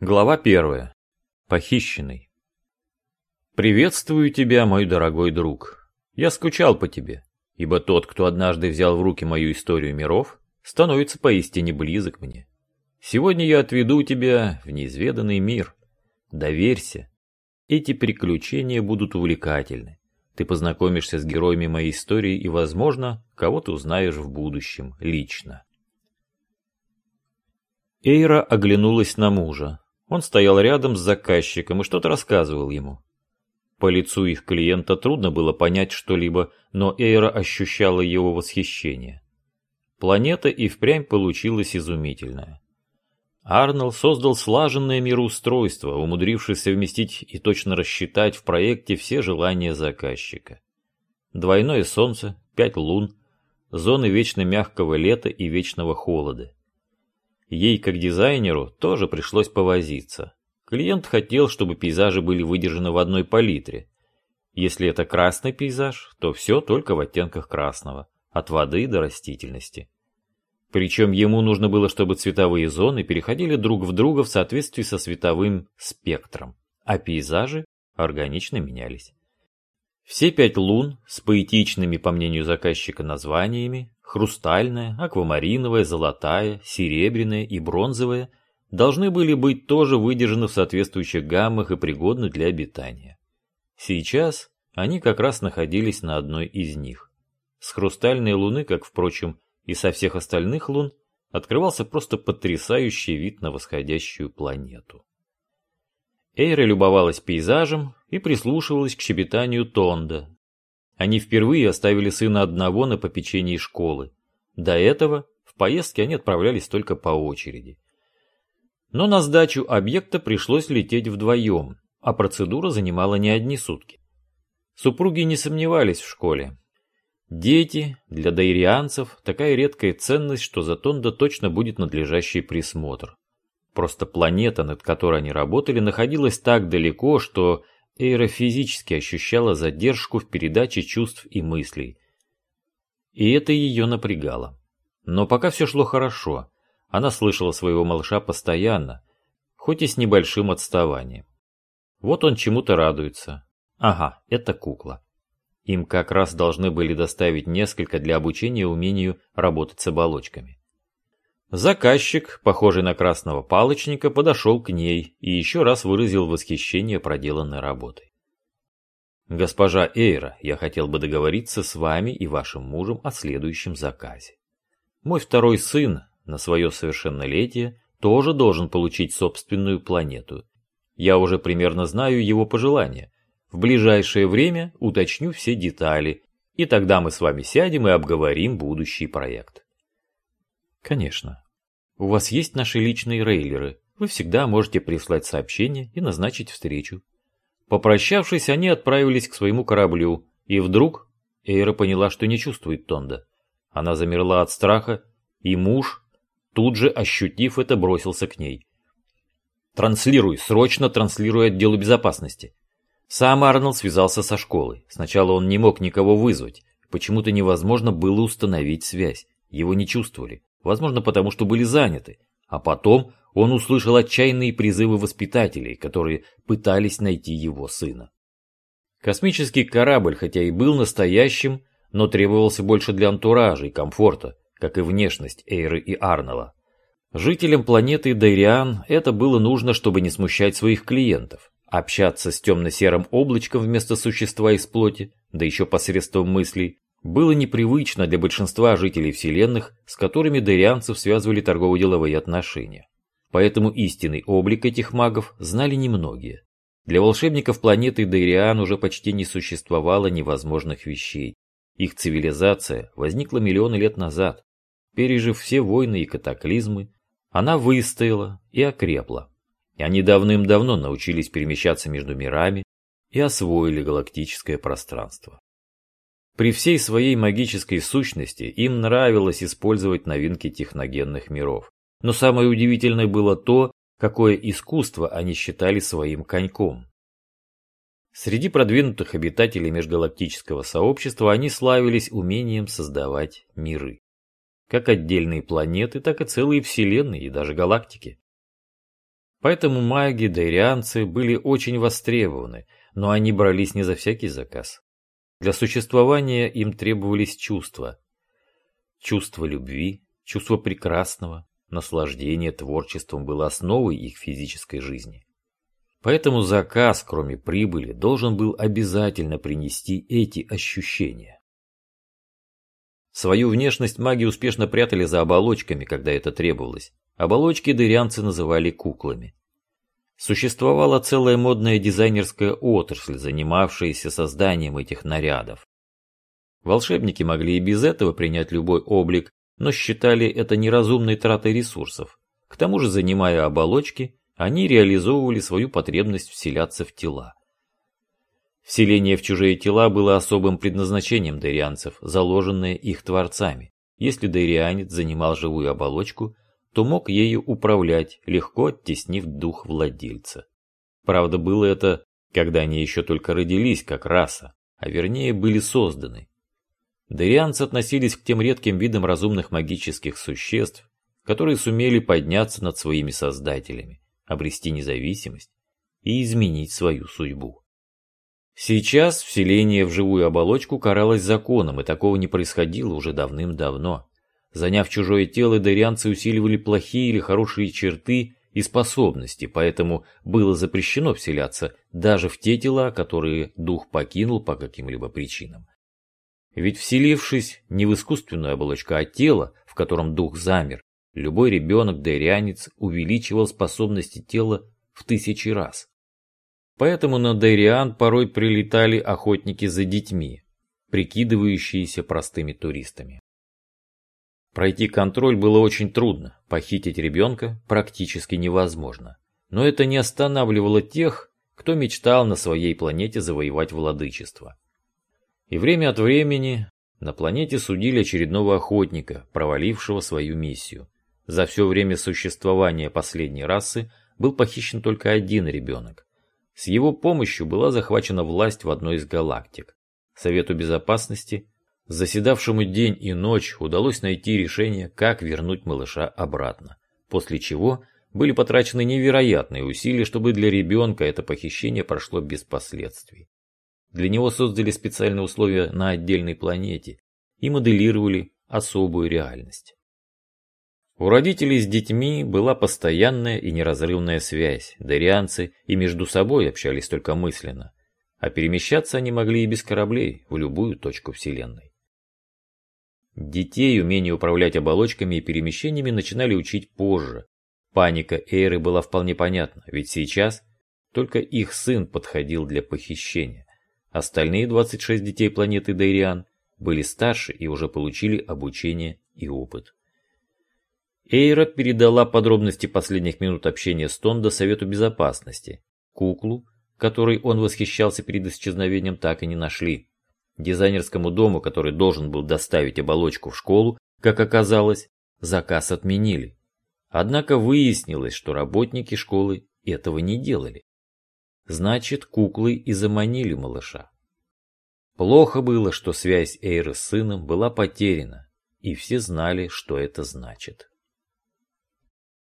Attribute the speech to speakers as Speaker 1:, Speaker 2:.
Speaker 1: Глава первая. Похищенный. Приветствую тебя, мой дорогой друг. Я скучал по тебе, ибо тот, кто однажды взял в руки мою историю миров, становится поистине близок мне. Сегодня я отведу тебя в неизведанный мир. Доверься. Эти приключения будут увлекательны. Ты познакомишься с героями моей истории и, возможно, кого-то узнаешь в будущем лично. Эйра оглянулась на мужа. Он стоял рядом с заказчиком и что-то рассказывал ему. По лицу их клиента трудно было понять что-либо, но Эйра ощущала его восхищение. Планета и впрямь получилась изумительная. Арнелл создал слаженное мироустройство, умудрившись совместить и точно рассчитать в проекте все желания заказчика. Двойное солнце, пять лун, зоны вечно мягкого лета и вечного холода. Ей, как дизайнеру, тоже пришлось повозиться. Клиент хотел, чтобы пейзажи были выдержаны в одной палитре. Если это красный пейзаж, то все только в оттенках красного, от воды до растительности. Причем ему нужно было, чтобы цветовые зоны переходили друг в друга в соответствии со световым спектром, а пейзажи органично менялись. Все пять лун с поэтичными, по мнению заказчика, названиями хрустальная, аквамариновая, золотая, серебряная и бронзовая должны были быть тоже выдержаны в соответствующих гаммах и пригодны для обитания. Сейчас они как раз находились на одной из них. С хрустальной луны, как, впрочем, и со всех остальных лун открывался просто потрясающий вид на восходящую планету. Эйра любовалась пейзажем и прислушивалась к щебетанию Тонда. Они впервые оставили сына одного на попечении школы. До этого в поездке они отправлялись только по очереди. Но на сдачу объекта пришлось лететь вдвоем, а процедура занимала не одни сутки. Супруги не сомневались в школе, Дети для дайрианцев такая редкая ценность, что за Тонда точно будет надлежащий присмотр. Просто планета, над которой они работали, находилась так далеко, что Эйра физически ощущала задержку в передаче чувств и мыслей. И это ее напрягало. Но пока все шло хорошо. Она слышала своего малыша постоянно, хоть и с небольшим отставанием. Вот он чему-то радуется. Ага, это кукла. Им как раз должны были доставить несколько для обучения умению работать с оболочками. Заказчик, похожий на красного палочника, подошел к ней и еще раз выразил восхищение проделанной работой. «Госпожа Эйра, я хотел бы договориться с вами и вашим мужем о следующем заказе. Мой второй сын на свое совершеннолетие тоже должен получить собственную планету. Я уже примерно знаю его пожелания, в ближайшее время уточню все детали, и тогда мы с вами сядем и обговорим будущий проект. Конечно. У вас есть наши личные рейлеры. Вы всегда можете прислать сообщение и назначить встречу. Попрощавшись, они отправились к своему кораблю, и вдруг Эйра поняла, что не чувствует Тонда. Она замерла от страха, и муж, тут же ощутив это, бросился к ней. «Транслируй, срочно транслируй отделу безопасности. Сам Арнольд связался со школой. Сначала он не мог никого вызвать. Почему-то невозможно было установить связь. Его не чувствовали. Возможно, потому что были заняты. А потом он услышал отчаянные призывы воспитателей, которые пытались найти его сына. Космический корабль, хотя и был настоящим, но требовался больше для антуража и комфорта, как и внешность Эйры и Арнела. Жителям планеты Дайриан это было нужно, чтобы не смущать своих клиентов. Общаться с темно-серым облачком вместо существа из плоти, да еще посредством мыслей, было непривычно для большинства жителей Вселенных, с которыми дарианцев связывали торгово-деловые отношения. Поэтому истинный облик этих магов знали немногие. Для волшебников планеты Дайриан уже почти не существовало невозможных вещей. Их цивилизация возникла миллионы лет назад. Пережив все войны и катаклизмы, она выстояла и окрепла. И они давным-давно научились перемещаться между мирами и освоили галактическое пространство. При всей своей магической сущности им нравилось использовать новинки техногенных миров. Но самое удивительное было то, какое искусство они считали своим коньком. Среди продвинутых обитателей межгалактического сообщества они славились умением создавать миры. Как отдельные планеты, так и целые вселенные и даже галактики. Поэтому маги, дайрианцы были очень востребованы, но они брались не за всякий заказ. Для существования им требовались чувства. Чувство любви, чувство прекрасного, наслаждение творчеством было основой их физической жизни. Поэтому заказ, кроме прибыли, должен был обязательно принести эти ощущения. Свою внешность маги успешно прятали за оболочками, когда это требовалось. Оболочки дырянцы называли куклами. Существовала целая модная дизайнерская отрасль, занимавшаяся созданием этих нарядов. Волшебники могли и без этого принять любой облик, но считали это неразумной тратой ресурсов. К тому же, занимая оболочки, они реализовывали свою потребность вселяться в тела. Вселение в чужие тела было особым предназначением дайрианцев, заложенное их творцами. Если дайрианец занимал живую оболочку, то мог ею управлять, легко оттеснив дух владельца. Правда, было это, когда они еще только родились как раса, а вернее были созданы. Дарианцы относились к тем редким видам разумных магических существ, которые сумели подняться над своими создателями, обрести независимость и изменить свою судьбу. Сейчас вселение в живую оболочку каралось законом, и такого не происходило уже давным-давно. Заняв чужое тело, дарианцы усиливали плохие или хорошие черты и способности, поэтому было запрещено вселяться даже в те тела, которые дух покинул по каким-либо причинам. Ведь вселившись не в искусственную оболочку, а тело, в котором дух замер, любой ребенок-дайрианец увеличивал способности тела в тысячи раз. Поэтому на Дайриан порой прилетали охотники за детьми, прикидывающиеся простыми туристами. Пройти контроль было очень трудно, похитить ребенка практически невозможно. Но это не останавливало тех, кто мечтал на своей планете завоевать владычество. И время от времени на планете судили очередного охотника, провалившего свою миссию. За все время существования последней расы был похищен только один ребенок. С его помощью была захвачена власть в одной из галактик. Совету Безопасности Заседавшему день и ночь удалось найти решение, как вернуть малыша обратно, после чего были потрачены невероятные усилия, чтобы для ребенка это похищение прошло без последствий. Для него создали специальные условия на отдельной планете и моделировали особую реальность. У родителей с детьми была постоянная и неразрывная связь, дарианцы и между собой общались только мысленно, а перемещаться они могли и без кораблей в любую точку Вселенной. Детей умению управлять оболочками и перемещениями начинали учить позже. Паника Эйры была вполне понятна, ведь сейчас только их сын подходил для похищения. Остальные 26 детей планеты Дайриан были старше и уже получили обучение и опыт. Эйра передала подробности последних минут общения с Тондо Совету Безопасности. Куклу, которой он восхищался перед исчезновением, так и не нашли. Дизайнерскому дому, который должен был доставить оболочку в школу, как оказалось, заказ отменили. Однако выяснилось, что работники школы этого не делали. Значит, куклы и заманили малыша. Плохо было, что связь Эйры с сыном была потеряна, и все знали, что это значит.